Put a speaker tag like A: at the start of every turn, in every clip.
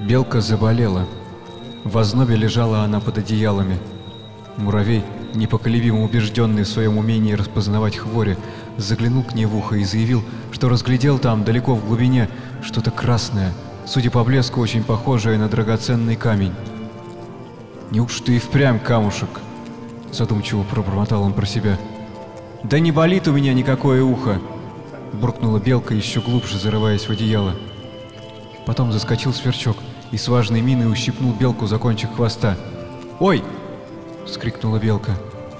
A: Белка заболела. В ознобе лежала она под одеялами. Муравей, непоколебимо убежденный в своем умении распознавать хвори, заглянул к ней в ухо и заявил, что разглядел там, далеко в глубине, что-то красное, судя по блеску, очень похожее на драгоценный камень. «Неужто и впрямь камушек?» — задумчиво пробормотал он про себя. «Да не болит у меня никакое ухо!» — буркнула белка, еще глубже зарываясь в одеяло. Потом заскочил сверчок и с важной миной ущипнул белку за кончик хвоста. «Ой!» — вскрикнула белка.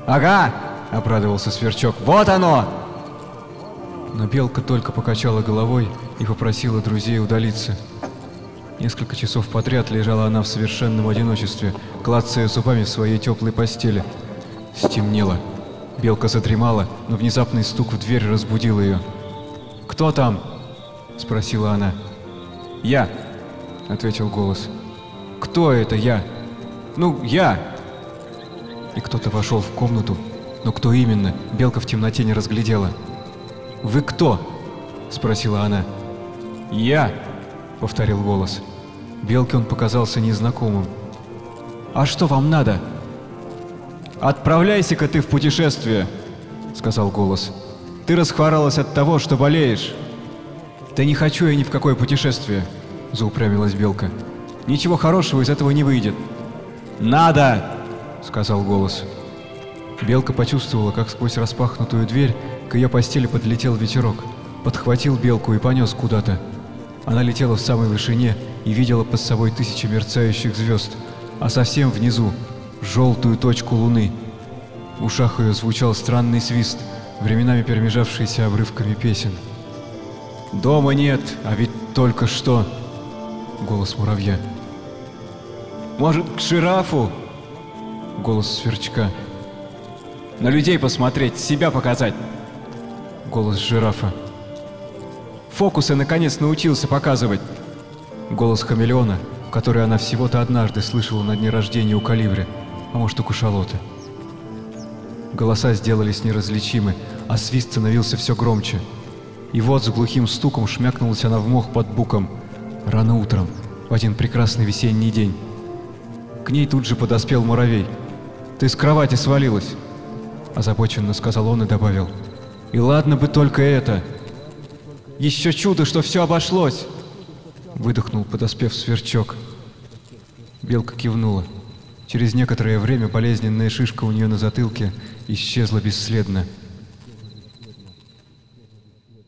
B: «Ага!» — обрадовался сверчок. «Вот оно!»
A: Но белка только покачала головой и попросила друзей удалиться. Несколько часов подряд лежала она в совершенном одиночестве, клацая зубами в своей теплой постели. Стемнело. Белка задремала, но внезапный стук в дверь разбудил ее. «Кто там?» — спросила она. «Я», — ответил голос. «Кто это я?» «Ну, я!» И кто-то вошел в комнату, но кто именно, Белка в темноте не разглядела. «Вы кто?» — спросила она. «Я!» — повторил голос. Белке он показался незнакомым. «А что вам надо?» «Отправляйся-ка ты в путешествие!» — сказал голос. «Ты расхворалась от того, что болеешь!» «Да не хочу я ни в какое путешествие!» — заупрямилась Белка. «Ничего хорошего из этого не выйдет!» «Надо!» — сказал голос. Белка почувствовала, как сквозь распахнутую дверь к ее постели подлетел ветерок, подхватил Белку и понес куда-то. Она летела в самой вышине и видела под собой тысячи мерцающих звезд, а совсем внизу — желтую точку луны. В ушах ее звучал странный свист, временами перемежавшийся обрывками песен. «Дома нет, а ведь только что...» — голос муравья. «Может, к жирафу?» — голос сверчка. «На людей посмотреть, себя показать!» — голос жирафа. «Фокусы наконец научился показывать!» Голос хамелеона, который она всего-то однажды слышала на дне рождения у Калибри, а может у Кушалоты. Голоса сделались неразличимы, а свист становился все громче. И вот с глухим стуком шмякнулась она в мох под буком. Рано утром, в один прекрасный весенний день. К ней тут же подоспел муравей. «Ты с кровати свалилась!» Озабоченно сказал он и добавил. «И ладно бы только это!» «Еще чудо, что все обошлось!» Выдохнул, подоспев сверчок. Белка кивнула. Через некоторое время болезненная шишка у нее на затылке исчезла бесследно.